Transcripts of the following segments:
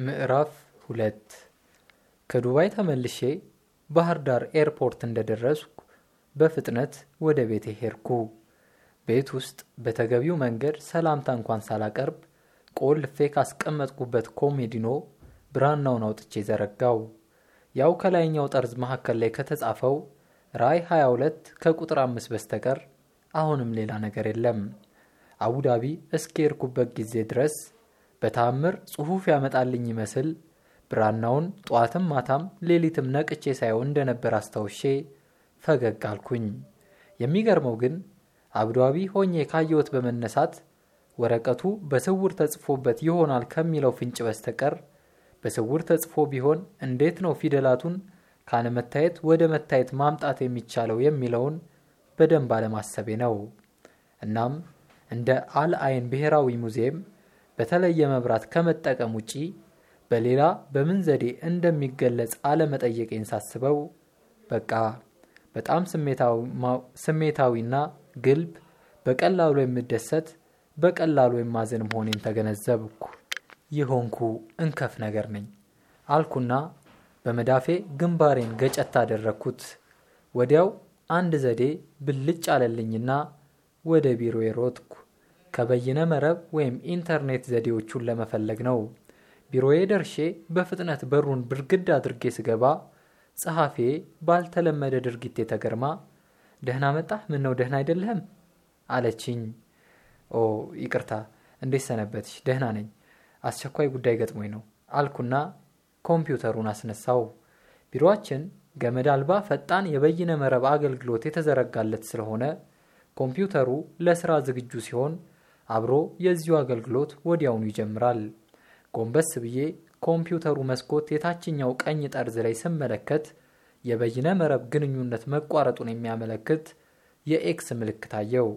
ምዕራፍ ሁለት ከዱባይ ተመልሼ ባህር ዳር ኤርፖርት እንደደረስኩ በፍጥነት ወደ ቤቴ ሄድኩ። ቤት ውስጥ በተገቢው መንገድ ሰላምታ እንኳን ሳላቀርብ ቆልፌ ካስቀመጥኩበት ኮሜዲኖ ብራናውን አውጥቼ ዘረጋው። ያው ከላይኛው ጠርዝ መካከል ላይ ከተጻፈው ራዕይ 22 ከቁጥር አምስት በስተቀር አሁንም ሌላ ነገር የለም። አቡዳቢ እስከሄድኩበት ጊዜ ድረስ በተአምር ጽሑፍ ያመጣልኝ ይመስል ብራናውን ጠዋትም ማታም ሌሊትም ነቅቼ ሳየው እንደነበር አስታውሼ ፈገግ አልኩኝ። የሚገርመው ግን አቡዳቢ ሆኜ ካየሁት በመነሳት ወረቀቱ በስውር ተጽፎበት ይሆናል ከሚለው ፍንጭ በስተቀር በስውር ተጽፎ ቢሆን እንዴት ነው ፊደላቱን ካለመታየት ወደ መታየት ማምጣት የሚቻለው የሚለውን በደንብ አለማሰቤ ነው። እናም እንደ አልአይን ብሔራዊ ሙዚየም በተለየ መብራት ከመጠቀም ውጪ በሌላ በምን ዘዴ እንደሚገለጽ አለመጠየቄን ሳስበው በቃ በጣም ስሜታዊና ግልብ፣ በቀላሉ የምደሰት በቀላሉ የማዝን መሆኔን ተገነዘብኩ። ይሆንኩ እንከፍ ነገር ነኝ አልኩና በመዳፌ ግንባሬን ገጨት አደረግኩት። ወዲያው አንድ ዘዴ ብልጭ አለልኝና ወደ ቢሮ የሮጥኩ። ከበይነ መረብ ወይም ኢንተርኔት ዘዴዎቹን ለመፈለግ ነው። ቢሮዬ ደርሼ በፍጥነት በሩን ብርግድ አድርጌ ስገባ ጸሐፌ ባልተለመደ ድርጊቴ ተገርማ ደህና መጣህ? ምን ነው ደህና አይደለህም? አለችኝ። ኦ ይቅርታ፣ እንዴት ሰነበትሽ? ደህና ነኝ። አስቸኳይ ጉዳይ ገጥሞኝ ነው አልኩና ኮምፒውተሩን አስነሳው። ቢሮአችን ገመድ አልባ ፈጣን የበይነ መረብ አገልግሎት የተዘረጋለት ስለሆነ ኮምፒውተሩ ለስራ ዝግጁ ሲሆን አብሮ የዚሁ አገልግሎት ወዲያውኑ ይጀምራል። ጎንበስ ብዬ ኮምፒውተሩ መስኮት የታችኛው ቀኝ ጠርዝ ላይ ስመለከት የበይነ መረብ ግንኙነት መቋረጡን የሚያመለክት የ X ምልክት አየው።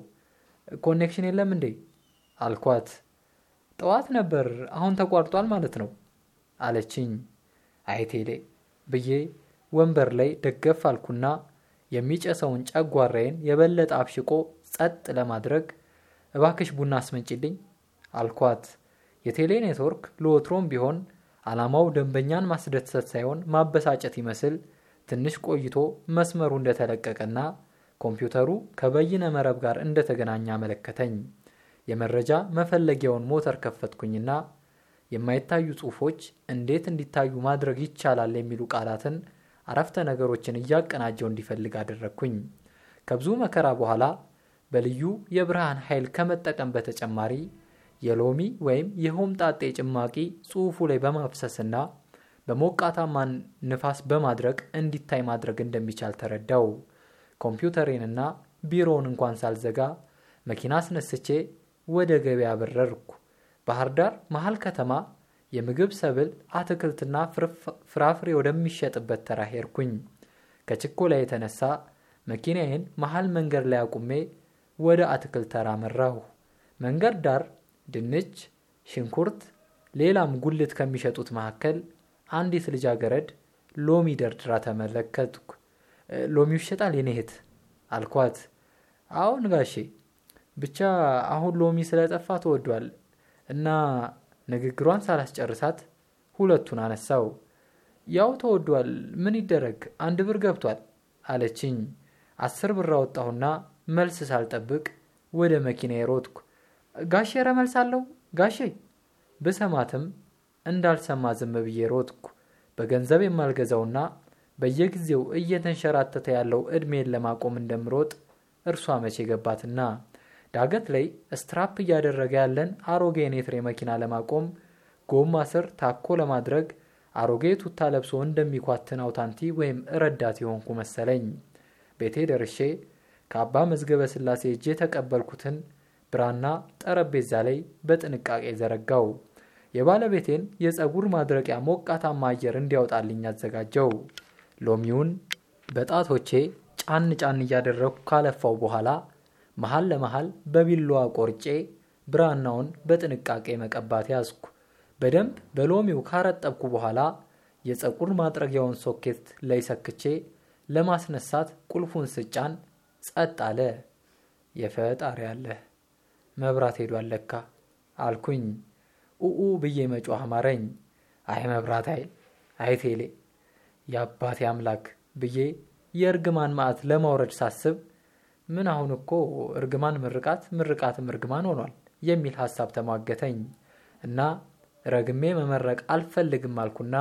connection የለም እንዴ አልኳት። ጠዋት ነበር፣ አሁን ተቋርጧል ማለት ነው አለችኝ። አይ ቴሌ ብዬ ወንበር ላይ ደገፍ አልኩና የሚጨሰውን ጨጓራዬን የበለጠ አብሽቆ ጸጥ ለማድረግ እባክሽ ቡና አስመጪልኝ አልኳት። የቴሌ ኔትወርክ ለወትሮም ቢሆን ዓላማው ደንበኛን ማስደሰት ሳይሆን ማበሳጨት ይመስል ትንሽ ቆይቶ መስመሩ እንደተለቀቀና ኮምፒውተሩ ከበይነ መረብ ጋር እንደተገናኘ አመለከተኝ። የመረጃ መፈለጊያውን ሞተር ከፈትኩኝና የማይታዩ ጽሑፎች እንዴት እንዲታዩ ማድረግ ይቻላል የሚሉ ቃላትን አረፍተ ነገሮችን እያቀናጀው እንዲፈልግ አደረግኩኝ። ከብዙ መከራ በኋላ በልዩ የብርሃን ኃይል ከመጠቀም በተጨማሪ የሎሚ ወይም የሆምጣጤ ጭማቂ ጽሑፉ ላይ በማፍሰስና በሞቃታማ ንፋስ በማድረግ እንዲታይ ማድረግ እንደሚቻል ተረዳው። ኮምፒውተሬንና ቢሮውን እንኳን ሳልዘጋ መኪና አስነስቼ ወደ ገበያ በረርኩ። ባህር ዳር መሀል ከተማ የምግብ ሰብል፣ አትክልትና ፍራፍሬ ወደሚሸጥበት ተራ ሄድኩኝ። ከችኮላ የተነሳ መኪናዬን መሀል መንገድ ላይ አቁሜ ወደ አትክልት ተራ መራሁ። መንገድ ዳር ድንች፣ ሽንኩርት፣ ሌላም ጉልት ከሚሸጡት መካከል አንዲት ልጃገረድ ሎሚ ደርድራ ተመለከትኩ። ሎሚው ይሸጣል የኔ እህት አልኳት። አሁን ጋሼ ብቻ አሁን ሎሚ ስለጠፋ ተወዷል እና ንግግሯን ሳላስጨርሳት ሁለቱን አነሳው። ያው ተወዷል፣ ምን ይደረግ አንድ ብር ገብቷል አለችኝ። አስር ብር አወጣሁና መልስ ሳልጠብቅ ወደ መኪና እየሮጥኩ። ጋሼ ኧረ መልስ አለው ጋሼ ብሰማትም እንዳልሰማ ዝም ብዬ ሮጥኩ። በገንዘብ የማልገዛውና በየጊዜው እየተንሸራተተ ያለው ዕድሜን ለማቆም እንደምሮጥ እርሷ መቼ ገባትና ዳገት ላይ ስትራፕ እያደረገ ያለን አሮጌ ኤንትሬ መኪና ለማቆም ጎማ ስር ታኮ ለማድረግ አሮጌ ቱታ ለብሶ እንደሚኳትን አውታንቲ ወይም ረዳት የሆንኩ መሰለኝ። ቤቴ ደርሼ ከአባ መዝገበ ስላሴ እጅ የተቀበልኩትን ብራና ጠረጴዛ ላይ በጥንቃቄ ዘረጋው። የባለቤቴን የፀጉር ማድረቂያ ሞቃታማ አየር እንዲያወጣልኝ አዘጋጀው። ሎሚውን በጣቶቼ ጫን ጫን እያደረግኩ ካለፋው በኋላ መሀል ለመሀል በቢላዋ ቆርጬ ብራናውን በጥንቃቄ መቀባት ያዝኩ። በደንብ በሎሚው ካረጠብኩ በኋላ የፀጉር ማጥረጊያውን ሶኬት ላይ ሰክቼ ለማስነሳት ቁልፉን ስጫን ጸጥ አለ። የፈጣሪ አለህ መብራት ሄዷል ለካ አልኩኝ። ኡኡ ብዬ መጮህ አማረኝ። አይ መብራት ኃይል፣ አይ ቴሌ፣ የአባቴ አምላክ ብዬ የእርግማን ማዕት ለማውረድ ሳስብ ምን አሁን እኮ እርግማን ምርቃት ምርቃትም እርግማን ሆኗል የሚል ሀሳብ ተሟገተኝ እና ረግሜ መመረቅ አልፈልግም አልኩና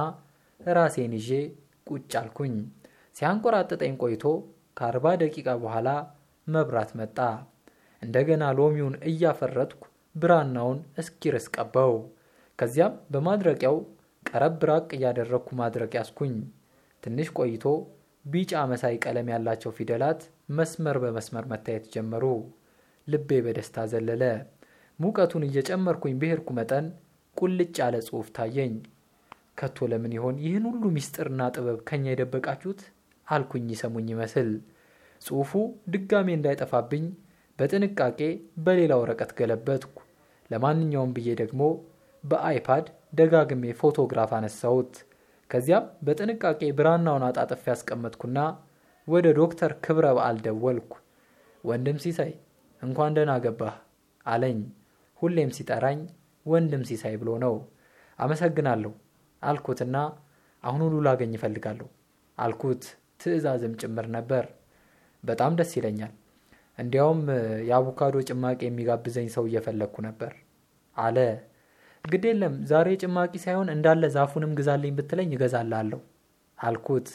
ራሴን ይዤ ቁጭ አልኩኝ። ሲያንቆራጥጠኝ ቆይቶ ከአርባ ደቂቃ በኋላ መብራት መጣ። እንደገና ሎሚውን እያፈረጥኩ ብራናውን እስኪርስ ቀባው። ከዚያም በማድረቂያው ቀረብ ራቅ እያደረግኩ ማድረቅ ያስኩኝ። ትንሽ ቆይቶ ቢጫ መሳይ ቀለም ያላቸው ፊደላት መስመር በመስመር መታየት ጀመሩ። ልቤ በደስታ ዘለለ። ሙቀቱን እየጨመርኩኝ ብሄድኩ መጠን ቁልጭ ያለ ጽሑፍ ታየኝ። ከቶ ለምን ይሆን ይህን ሁሉ ምስጢርና ጥበብ ከኛ የደበቃችሁት አልኩኝ ይሰሙኝ ይመስል። ጽሑፉ ድጋሜ እንዳይጠፋብኝ በጥንቃቄ በሌላ ወረቀት ገለበጥኩ። ለማንኛውም ብዬ ደግሞ በአይፓድ ደጋግሜ ፎቶግራፍ አነሳሁት። ከዚያም በጥንቃቄ ብራናውን አጣጥፌ ያስቀመጥኩና ወደ ዶክተር ክብረ በዓል ደወልኩ። ወንድም ሲሳይ እንኳን ደህና ገባህ አለኝ። ሁሌም ሲጠራኝ ወንድም ሲሳይ ብሎ ነው። አመሰግናለሁ አልኩትና አሁኑኑ ላገኝ እፈልጋለሁ አልኩት። ትዕዛዝም ጭምር ነበር። በጣም ደስ ይለኛል። እንዲያውም የአቮካዶ ጭማቂ የሚጋብዘኝ ሰው እየፈለግኩ ነበር አለ። ግድ የለም ዛሬ ጭማቂ ሳይሆን እንዳለ ዛፉንም ግዛልኝ ብትለኝ እገዛላለሁ አልኩት።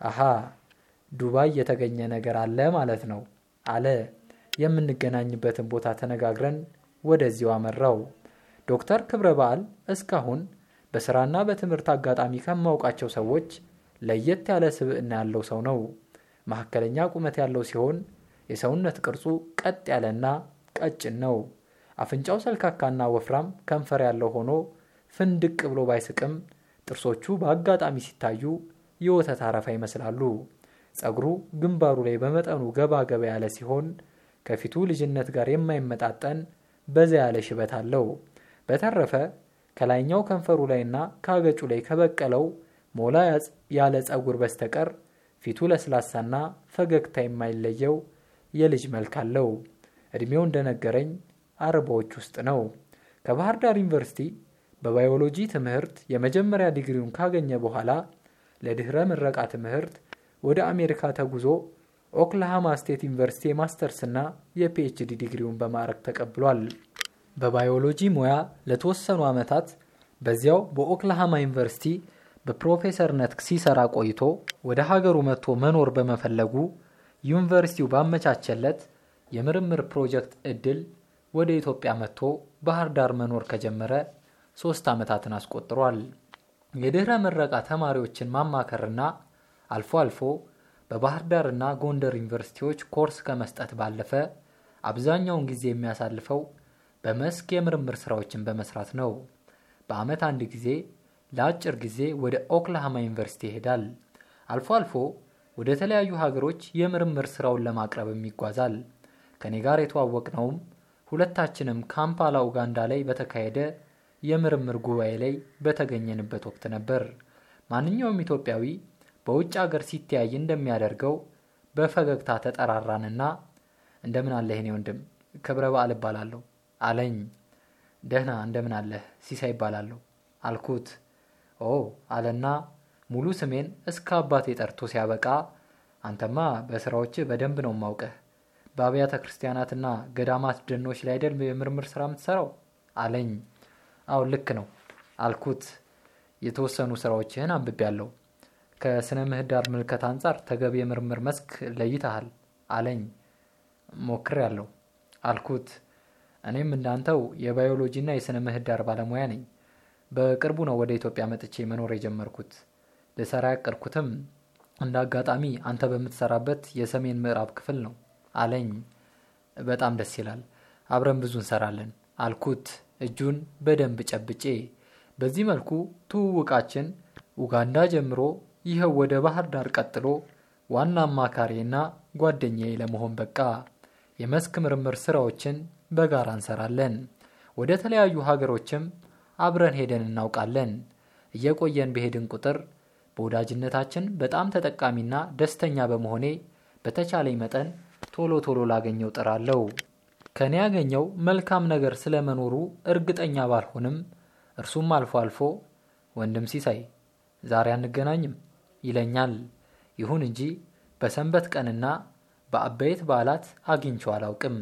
አሃ ዱባይ የተገኘ ነገር አለ ማለት ነው አለ። የምንገናኝበትን ቦታ ተነጋግረን ወደዚሁ አመራው። ዶክተር ክብረ በዓል እስካሁን በስራና በትምህርት አጋጣሚ ከማውቃቸው ሰዎች ለየት ያለ ስብዕና ያለው ሰው ነው። መካከለኛ ቁመት ያለው ሲሆን የሰውነት ቅርጹ ቀጥ ያለና ቀጭን ነው። አፍንጫው ሰልካካና ወፍራም ከንፈር ያለው ሆኖ ፍንድቅ ብሎ ባይስቅም ጥርሶቹ በአጋጣሚ ሲታዩ የወተት አረፋ ይመስላሉ። ጸጉሩ ግንባሩ ላይ በመጠኑ ገባ ገባ ያለ ሲሆን ከፊቱ ልጅነት ጋር የማይመጣጠን በዛ ያለ ሽበት አለው። በተረፈ ከላይኛው ከንፈሩ ላይና ከአገጩ ላይ ከበቀለው ሞላ ያለ ጸጉር በስተቀር ፊቱ ለስላሳና ፈገግታ የማይለየው የልጅ መልክ አለው። ዕድሜው እንደነገረኝ አርባዎች ውስጥ ነው። ከባህር ዳር ዩኒቨርሲቲ በባዮሎጂ ትምህርት የመጀመሪያ ዲግሪውን ካገኘ በኋላ ለድኅረ ምረቃ ትምህርት ወደ አሜሪካ ተጉዞ ኦክላሃማ ስቴት ዩኒቨርሲቲ የማስተርስና የፒኤችዲ ዲግሪውን በማዕረግ ተቀብሏል። በባዮሎጂ ሙያ ለተወሰኑ ዓመታት በዚያው በኦክላሃማ ዩኒቨርሲቲ በፕሮፌሰርነት ሲሰራ ቆይቶ ወደ ሀገሩ መጥቶ መኖር በመፈለጉ ዩኒቨርሲቲው ባመቻቸለት የምርምር ፕሮጀክት እድል ወደ ኢትዮጵያ መጥቶ ባህር ዳር መኖር ከጀመረ ሶስት ዓመታትን አስቆጥሯል። የድኅረ ምረቃ ተማሪዎችን ማማከርና አልፎ አልፎ በባህር ዳርና ጎንደር ዩኒቨርሲቲዎች ኮርስ ከመስጠት ባለፈ አብዛኛውን ጊዜ የሚያሳልፈው በመስክ የምርምር ስራዎችን በመስራት ነው። በዓመት አንድ ጊዜ ለአጭር ጊዜ ወደ ኦክላሃማ ዩኒቨርሲቲ ይሄዳል። አልፎ አልፎ ወደ ተለያዩ ሀገሮች የምርምር ስራውን ለማቅረብም ይጓዛል። ከኔ ጋር የተዋወቅነውም ሁለታችንም ካምፓላ ኡጋንዳ ላይ በተካሄደ የምርምር ጉባኤ ላይ በተገኘንበት ወቅት ነበር። ማንኛውም ኢትዮጵያዊ በውጭ ሀገር ሲተያይ እንደሚያደርገው በፈገግታ ተጠራራንና እንደምን አለህ የኔ ወንድም ክብረ በዓል እባላለሁ አለኝ። ደህና እንደምን አለህ ሲሳይ ይባላለሁ አልኩት። ኦ አለና ሙሉ ስሜን እስከ አባቴ ጠርቶ ሲያበቃ አንተማ በስራዎች በደንብ ነው ማውቀህ በአብያተ ክርስቲያናትና ገዳማት ደኖች ላይ አይደል የምርምር ስራ የምትሰራው አለኝ። አዎ ልክ ነው አልኩት። የተወሰኑ ስራዎችህን አንብቤያለሁ። ከስነ ምህዳር ምልከት አንጻር ተገቢ የምርምር መስክ ለይተሃል አለኝ። ሞክሬያለሁ አልኩት። እኔም እንዳንተው የባዮሎጂና የስነ ምህዳር ባለሙያ ነኝ። በቅርቡ ነው ወደ ኢትዮጵያ መጥቼ መኖር የጀመርኩት። ልሰራ ያቀድኩትም እንደ አጋጣሚ አንተ በምትሰራበት የሰሜን ምዕራብ ክፍል ነው አለኝ። በጣም ደስ ይላል። አብረን ብዙ እንሰራለን አልኩት እጁን በደንብ ጨብጬ። በዚህ መልኩ ትውውቃችን ኡጋንዳ ጀምሮ ይኸው ወደ ባህር ዳር ቀጥሎ ዋና አማካሪና ጓደኛዬ ለመሆን በቃ። የመስክ ምርምር ስራዎችን በጋራ እንሰራለን። ወደ ተለያዩ ሀገሮችም አብረን ሄደን እናውቃለን። እየቆየን በሄድን ቁጥር በወዳጅነታችን በጣም ተጠቃሚና ደስተኛ በመሆኔ በተቻለኝ መጠን ቶሎ ቶሎ ላገኘው ጥራለሁ። ከኔ ያገኘው መልካም ነገር ስለመኖሩ እርግጠኛ ባልሆንም እርሱም አልፎ አልፎ ወንድም ሲሳይ ዛሬ አንገናኝም ይለኛል። ይሁን እንጂ በሰንበት ቀንና በአበይት በዓላት አግኝቼው አላውቅም።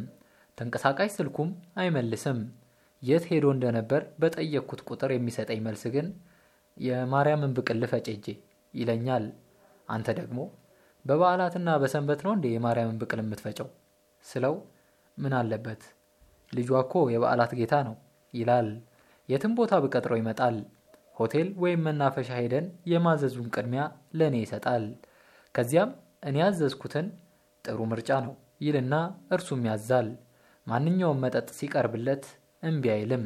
ተንቀሳቃሽ ስልኩም አይመልስም። የት ሄዶ እንደነበር በጠየቅኩት ቁጥር የሚሰጠኝ መልስ ግን የማርያምን ብቅል ፈጨጄ ይለኛል። አንተ ደግሞ በበዓላትና በሰንበት ነው እንዴ የማርያምን ብቅል የምትፈጨው ስለው ምን አለበት ልጇ እኮ የበዓላት ጌታ ነው ይላል። የትም ቦታ ብቀጥረው ይመጣል። ሆቴል ወይም መናፈሻ ሄደን የማዘዙን ቅድሚያ ለእኔ ይሰጣል። ከዚያም እኔ ያዘዝኩትን ጥሩ ምርጫ ነው ይልና እርሱም ያዛል። ማንኛውም መጠጥ ሲቀርብለት እምቢ አይልም።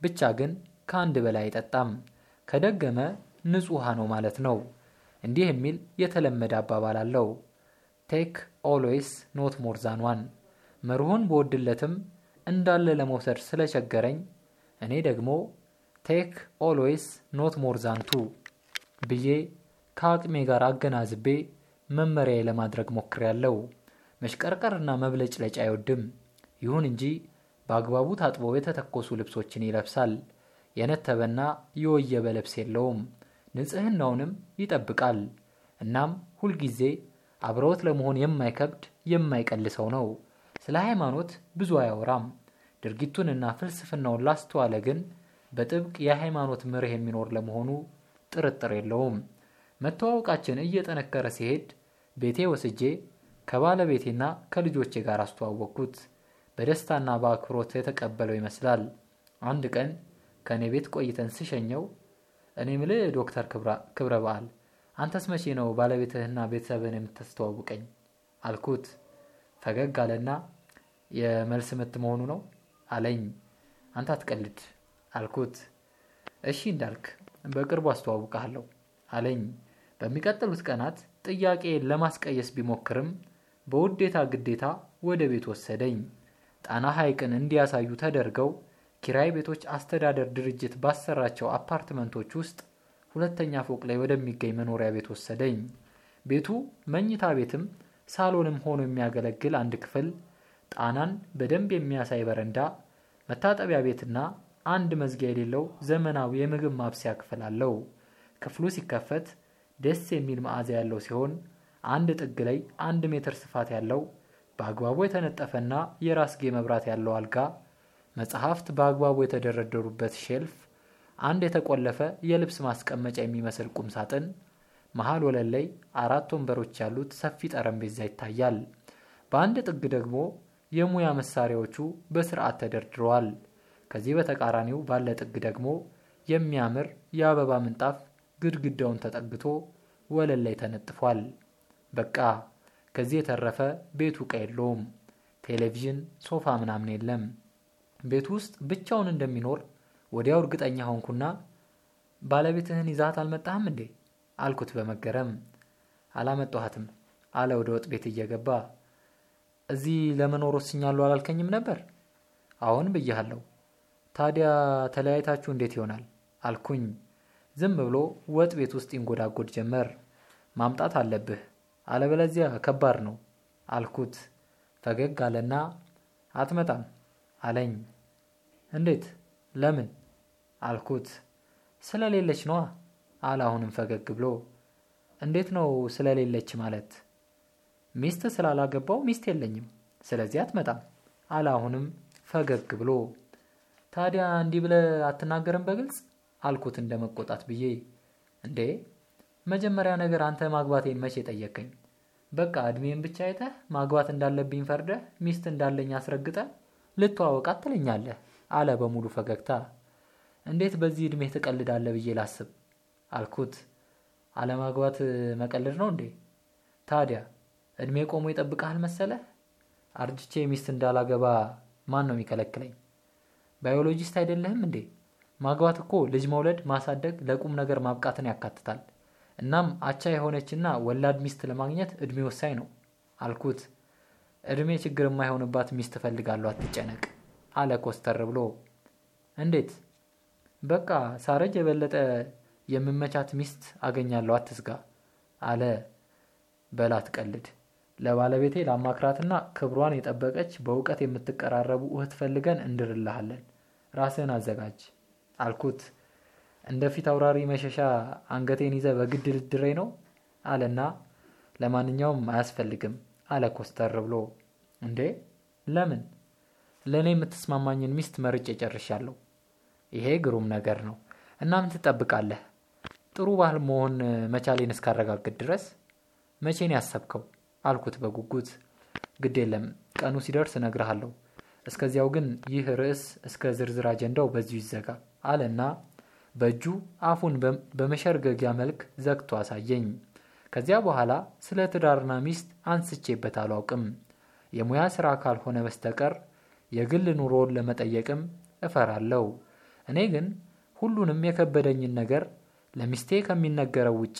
ብቻ ግን ከአንድ በላይ አይጠጣም። ከደገመ ንጹሕ ነው ማለት ነው። እንዲህ የሚል የተለመደ አባባል አለው። take always not more one። መርሆን ብወድለትም እንዳለ ለመውሰድ ስለቸገረኝ እኔ ደግሞ take always not more two ብዬ ከአቅሜ ጋር አገናዝቤ መመሪያዬ ለማድረግ ሞክሬያለሁ። መሽቀርቀርና መብለጭለጭ አይወድም። ይሁን እንጂ በአግባቡ ታጥበው የተተኮሱ ልብሶችን ይለብሳል። የነተበና የወየበ ልብስ የለውም። ንጽሕናውንም ይጠብቃል። እናም ሁልጊዜ አብረውት ለመሆን የማይከብድ የማይቀልሰው ነው። ስለ ሃይማኖት ብዙ አያወራም። ድርጊቱንና ፍልስፍናውን ላስተዋለ ግን በጥብቅ የሃይማኖት መርህ የሚኖር ለመሆኑ ጥርጥር የለውም። መተዋወቃችን እየጠነከረ ሲሄድ ቤቴ ወስጄ ከባለቤቴና ከልጆቼ ጋር አስተዋወቅኩት። በደስታና በአክብሮት የተቀበለው ይመስላል። አንድ ቀን ከእኔ ቤት ቆይተን ስሸኘው እኔ ምልህ ዶክተር ክብረ በዓል አንተስ መቼ ነው ባለቤትህና ቤተሰብን የምታስተዋውቀኝ አልኩት። ፈገግ አለና የመልስ ምት መሆኑ ነው አለኝ። አንተ አትቀልድ አልኩት። እሺ እንዳልክ በቅርቡ አስተዋውቀሃለሁ አለኝ። በሚቀጥሉት ቀናት ጥያቄን ለማስቀየስ ቢሞክርም በውዴታ ግዴታ ወደ ቤት ወሰደኝ። ጣና ሐይቅን እንዲያሳዩ ተደርገው ኪራይ ቤቶች አስተዳደር ድርጅት ባሰራቸው አፓርትመንቶች ውስጥ ሁለተኛ ፎቅ ላይ ወደሚገኝ መኖሪያ ቤት ወሰደኝ። ቤቱ መኝታ ቤትም ሳሎንም ሆኖ የሚያገለግል አንድ ክፍል፣ ጣናን በደንብ የሚያሳይ በረንዳ፣ መታጠቢያ ቤትና አንድ መዝጊያ የሌለው ዘመናዊ የምግብ ማብሰያ ክፍል አለው። ክፍሉ ሲከፈት ደስ የሚል መዓዛ ያለው ሲሆን አንድ ጥግ ላይ አንድ ሜትር ስፋት ያለው በአግባቡ የተነጠፈና የራስጌ መብራት ያለው አልጋ፣ መጽሐፍት በአግባቡ የተደረደሩበት ሼልፍ፣ አንድ የተቆለፈ የልብስ ማስቀመጫ የሚመስል ቁም ሳጥን፣ መሀል ወለል ላይ አራት ወንበሮች ያሉት ሰፊ ጠረጴዛ ይታያል። በአንድ ጥግ ደግሞ የሙያ መሳሪያዎቹ በስርዓት ተደርድረዋል። ከዚህ በተቃራኒው ባለ ጥግ ደግሞ የሚያምር የአበባ ምንጣፍ ግድግዳውን ተጠግቶ ወለል ላይ ተነጥፏል። በቃ ከዚህ የተረፈ ቤቱ ዕቃ የለውም። ቴሌቪዥን፣ ሶፋ ምናምን የለም። ቤቱ ውስጥ ብቻውን እንደሚኖር ወዲያው እርግጠኛ ሆንኩና ባለቤትህን ይዛት አልመጣህም እንዴ አልኩት በመገረም። አላመጣኋትም አለ ወደ ወጥ ቤት እየገባ። እዚህ ለመኖር ወስኛለሁ አላልከኝም ነበር? አሁን ብያለሁ። ታዲያ ተለያይታችሁ እንዴት ይሆናል አልኩኝ። ዝም ብሎ ወጥ ቤት ውስጥ ይንጎዳጎድ ጀመር። ማምጣት አለብህ አለበለዚያ ከባድ ነው አልኩት። ፈገግ አለና አትመጣም አለኝ። እንዴት? ለምን አልኩት። ስለሌለች ነዋ አለ አሁንም ፈገግ ብሎ። እንዴት ነው ስለሌለች ማለት? ሚስት ስላላገባው ሚስት የለኝም፣ ስለዚህ አትመጣም አለ አሁንም ፈገግ ብሎ። ታዲያ እንዲህ ብለህ አትናገርም በግልጽ አልኩት እንደ መቆጣት ብዬ። እንዴ መጀመሪያ ነገር አንተ ማግባቴን መቼ ጠየቀኝ? በቃ እድሜን ብቻ አይተህ ማግባት እንዳለብኝ ፈርደህ ሚስት እንዳለኝ አስረግጠህ ልተዋወቃት ትለኛለህ አለ በሙሉ ፈገግታ። እንዴት በዚህ እድሜ ትቀልዳለህ ብዬ ላስብ አልኩት። አለማግባት መቀለድ ነው እንዴ? ታዲያ እድሜ ቆሞ ይጠብቅሃል መሰለህ? አርጅቼ ሚስት እንዳላገባ ማን ነው የሚከለክለኝ? biologist አይደለህም እንዴ? ማግባት እኮ ልጅ መውለድ፣ ማሳደግ፣ ለቁም ነገር ማብቃትን ያካትታል። እናም አቻ የሆነችና ወላድ ሚስት ለማግኘት እድሜ ወሳኝ ነው አልኩት። እድሜ ችግር የማይሆንባት ሚስት እፈልጋለሁ፣ አትጨነቅ አለ ኮስተር ብሎ። እንዴት? በቃ ሳረጅ የበለጠ የምመቻት ሚስት አገኛለሁ፣ አትስጋ አለ። በላ ቀልድ። ለባለቤቴ ላማክራትና ክብሯን የጠበቀች በእውቀት የምትቀራረቡ እህት ፈልገን እንድርልሃለን። ራስህን አዘጋጅ አልኩት። እንደ ፊት አውራሪ መሸሻ አንገቴን ይዘህ በግድ ልድረኝ ነው አለና ለማንኛውም አያስፈልግም አለ ኮስተር ብሎ። እንዴ ለምን? ለእኔ የምትስማማኝን ሚስት መርጬ ጨርሻለሁ። ይሄ ግሩም ነገር ነው። እና ምን ትጠብቃለህ? ጥሩ ባህል መሆን መቻሌን እስካረጋግጥ ድረስ መቼን ያሰብከው? አልኩት በጉጉት። ግድ የለም ቀኑ ሲደርስ እነግርሃለሁ። እስከዚያው ግን ይህ ርዕስ እስከ ዝርዝር አጀንዳው በዚሁ ይዘጋ አለና በእጁ አፉን በመሸርገጊያ መልክ ዘግቶ አሳየኝ። ከዚያ በኋላ ስለ ትዳርና ሚስት አንስቼበት አላውቅም። የሙያ ስራ ካልሆነ በስተቀር የግል ኑሮውን ለመጠየቅም እፈራለሁ። እኔ ግን ሁሉንም የከበደኝን ነገር ለሚስቴ ከሚነገረው ውጪ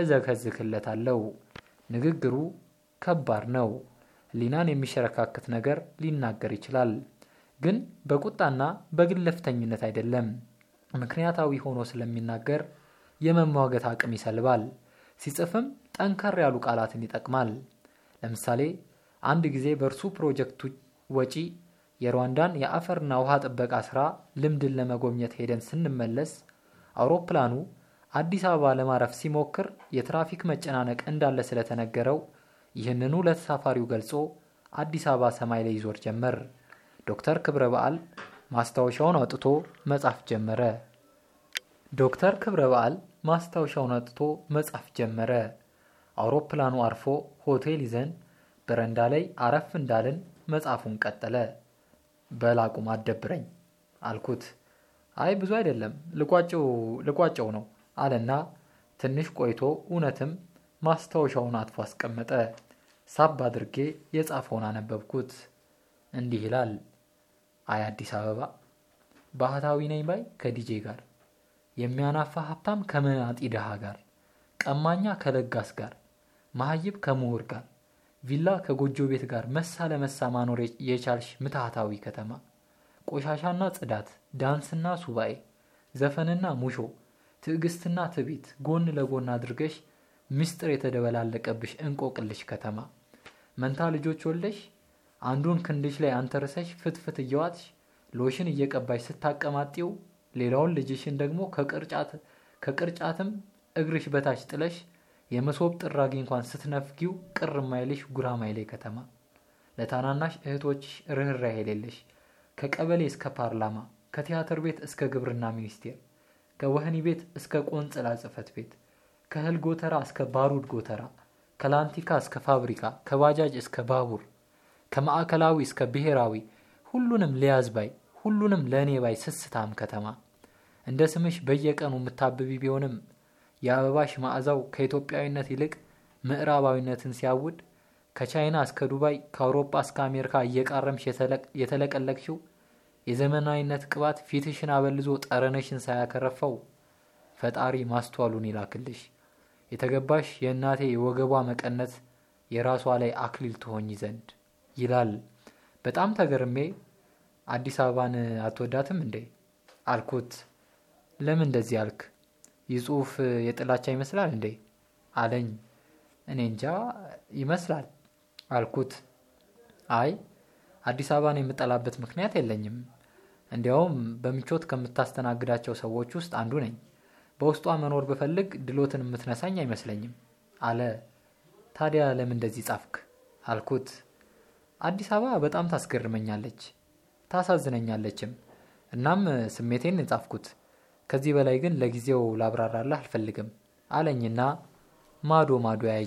እዘከዝክለታለሁ። ንግግሩ ከባድ ነው። ሊናን የሚሸረካክት ነገር ሊናገር ይችላል። ግን በቁጣና በግለፍተኝነት አይደለም። ምክንያታዊ ሆኖ ስለሚናገር የመሟገት አቅም ይሰልባል። ሲጽፍም ጠንከር ያሉ ቃላትን ይጠቅማል። ለምሳሌ አንድ ጊዜ በእርሱ ፕሮጀክቱ ወጪ የሩዋንዳን የአፈርና ውሃ ጥበቃ ስራ ልምድን ለመጎብኘት ሄደን ስንመለስ አውሮፕላኑ አዲስ አበባ ለማረፍ ሲሞክር የትራፊክ መጨናነቅ እንዳለ ስለተነገረው ይህንኑ ለተሳፋሪው ገልጾ አዲስ አበባ ሰማይ ላይ ይዞር ጀመር። ዶክተር ክብረ በዓል ማስታወሻውን አውጥቶ መጻፍ ጀመረ። ዶክተር ክብረ በዓል ማስታወሻውን አውጥቶ መጻፍ ጀመረ። አውሮፕላኑ አርፎ ሆቴል ይዘን በረንዳ ላይ አረፍ እንዳልን መጻፉን ቀጠለ። በላቁም አደብረኝ አልኩት። አይ ብዙ አይደለም ልቋጨው ነው አለና ትንሽ ቆይቶ እውነትም ማስታወሻውን አጥፎ አስቀመጠ። ሳብ አድርጌ የጻፈውን አነበብኩት። እንዲህ ይላል። አይ አዲስ አበባ። ባህታዊ ነኝ ባይ ከዲጄ ጋር። የሚያናፋ ሀብታም ከመናጢ ድሃ ጋር። ቀማኛ ከለጋስ ጋር። መሀይብ ከምሁር ጋር። ቪላ ከጎጆ ቤት ጋር። መሳ ለመሳ ማኖር የቻልሽ ምትሃታዊ ከተማ። ቆሻሻና ጽዳት፣ ዳንስና ሱባኤ፣ ዘፈንና ሙሾ፣ ትዕግስትና ትቢት ጎን ለጎን አድርገሽ ምስጢር የተደበላለቀብሽ እንቆቅልሽ ከተማ። መንታ ልጆች ወልደሽ አንዱን ክንድሽ ላይ አንተርሰሽ ፍትፍት እየዋጥሽ ሎሽን እየቀባሽ ስታቀማጢው ሌላውን ልጅሽን ደግሞ ከቅርጫትም እግርሽ በታች ጥለሽ የመሶብ ጥራጊ እንኳን ስትነፍጊው ቅር ማይልሽ ጉራማይሌ ከተማ። ለታናናሽ እህቶችሽ ርኅራኄ የሌለሽ ከቀበሌ እስከ ፓርላማ ከቲያትር ቤት እስከ ግብርና ሚኒስቴር ከወህኒ ቤት እስከ ቆንጽላ ጽሕፈት ቤት ከእህል ጎተራ እስከ ባሩድ ጎተራ ከላንቲካ እስከ ፋብሪካ ከባጃጅ እስከ ባቡር ከማዕከላዊ እስከ ብሔራዊ ሁሉንም ልያዝ ባይ ሁሉንም ለእኔ ባይ ስስታም ከተማ እንደ ስምሽ በየቀኑ የምታብቢ ቢሆንም የአበባሽ መዓዛው ከኢትዮጵያዊነት ይልቅ ምዕራባዊነትን ሲያውድ ከቻይና እስከ ዱባይ ከአውሮፓ እስከ አሜሪካ እየቃረምሽ የተለቀለቅሽው የዘመናዊነት ቅባት ፊትሽን አበልዞ ጠረነሽን ሳያከረፈው ፈጣሪ ማስተዋሉን ይላክልሽ። የተገባሽ የእናቴ የወገቧ መቀነት የራሷ ላይ አክሊል ትሆኝ ዘንድ ይላል። በጣም ተገርሜ አዲስ አበባን አትወዳትም እንዴ አልኩት። ለምን እንደዚህ አልክ? ይህ ጽሁፍ የጥላቻ ይመስላል እንዴ አለኝ። እኔ እንጃ ይመስላል አልኩት። አይ አዲስ አበባን የምጠላበት ምክንያት የለኝም። እንዲያውም በምቾት ከምታስተናግዳቸው ሰዎች ውስጥ አንዱ ነኝ። በውስጧ መኖር ብፈልግ ድሎትን የምትነሳኝ አይመስለኝም አለ። ታዲያ ለምን እንደዚህ ጻፍክ አልኩት። አዲስ አበባ በጣም ታስገርመኛለች፣ ታሳዝነኛለችም። እናም ስሜቴን የጻፍኩት ከዚህ በላይ ግን ለጊዜው ላብራራላህ አልፈልግም አለኝና ማዶ ማዶ ያይ